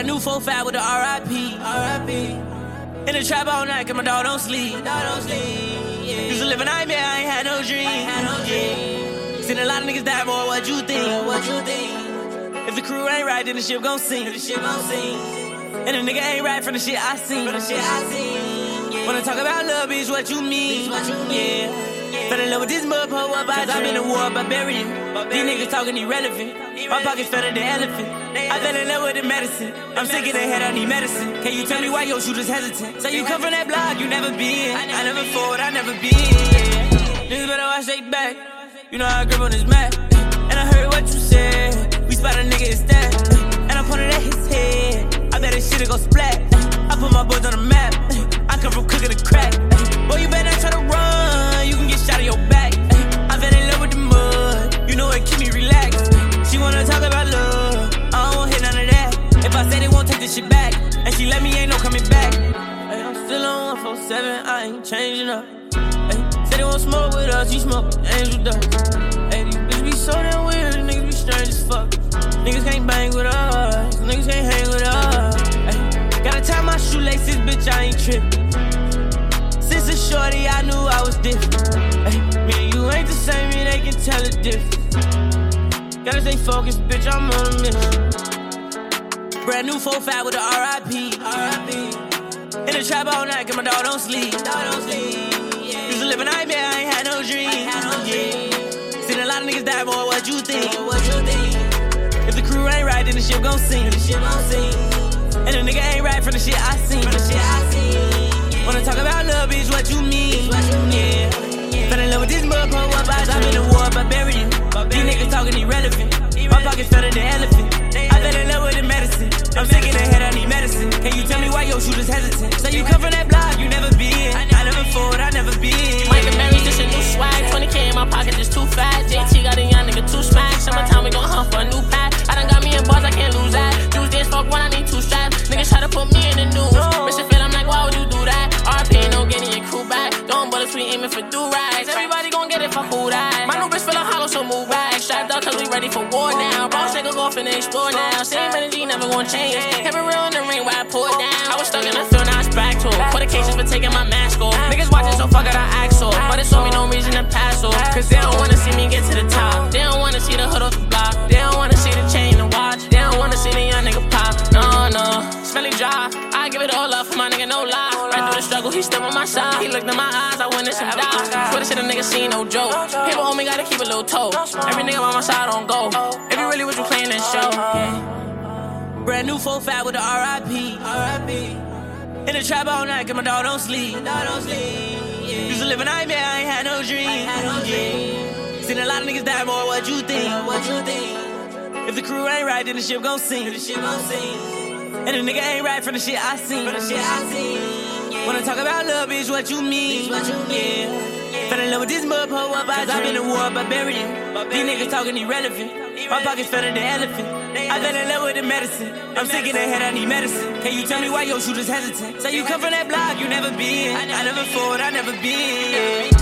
Brand new 4-5 with the RIP. RIP. In the trap all night, cause my dog don't sleep. Dog don't sleep. Yeah. Used to live a nightmare, I ain't had no dream. Had no dream. Seen a lot of niggas die, boy, what you think? What you think? If the crew ain't right, then the ship gon' sink. The ship gon' sink. And the nigga ain't right from the shit I seen. From the shit I seen. Yeah. Wanna talk about love, bitch, what you mean? Bitch, What you mean? Yeah. Fell in love with this mud pole up Cause I'm in the war, barbarian. These niggas talking irrelevant. My pockets fatter than elephant. I fell in love with the medicine. I'm sick of the head, I need medicine. Can you tell me why your shooters hesitant? Say you come from that block, you never been. I never fought, I never been. Niggas better watch they back. You know how I grip on this mat. Relaxed. She wanna talk about love. I don't want to hear none of that. If I said it, won't take this shit back. And she let me, ain't no coming back. Hey, I'm still on 147. I ain't changing up. Hey, said they won't smoke with us. You smoke angel dust. Hey, these bitches be so damn weird. Niggas be strange as fuck. Niggas can't bang with us. Niggas can't hang with us. Hey, gotta tie my shoelaces, bitch. I ain't tripping. Since a shorty, I knew I was different. Ay, me and you ain't the same, me they can tell the difference. Gotta stay focused, bitch, I'm on a mission. Brand new 4-5 with the RIP. RIP. In the trap all night, cause my dog don't sleep. Dog don't sleep. Yeah. Used to live a nightmare, I ain't had no dream. No dream. Yeah. Seen a lot of niggas die, boy, what you think? What you think? If the crew ain't right, then the ship gon' sink. The ship gon' sink. And the nigga ain't right from the shit I seen. From the shit I seen. Wanna talk about love, bitch, what you mean? Get it for who that. My new bitch feelin' hollow, so move back. Strapped up, cause we ready for war now. Boss nigga go finna explore now. Same energy, never gon' change. Kept it real in the ring where I it down. I was stuck in the field, now it's back to it. For the cases for taking my mask off. Niggas watching, so fuck it, I act so. But it's on me, no reason to pass off. Cause they don't wanna see me get to the top. They don't wanna see the hood off the block. They don't wanna see the chain and watch. They don't wanna see the young nigga pop. No, no. Smelly dry. I give it all up through the he still on my side. He looked in my eyes, I witnessed him die. Twitter shit a nigga seen, no joke. People on me gotta keep a little toe. Every nigga on my side on go. Oh, oh. If you really what you playing, then show. Uh-huh. Yeah. Brand new 4-5 with the RIP. RIP. In the trap all night, cause my dog don't sleep. Dog don't sleep. Yeah. Used to live a nightmare, I ain't had no dream. Had no dream. Seen a lot of niggas die, boy, what you think? Uh, what you think? If the crew ain't right, then the ship gon' sink. The ship gon' sink. And the nigga ain't right from the shit I seen. From the shit I seen. Yeah. Wanna talk about love, bitch, what you mean? What you mean? Yeah. Fell in love with this mud pole up eyes, I'm in the war, barbarian. These niggas talking irrelevant. My pockets fatter than elephant. I fell in love with the medicine. I'm sick in the head, I need medicine. Can you tell me why your shooters hesitant? Say you come from that block, you never been. I never fought, I never been.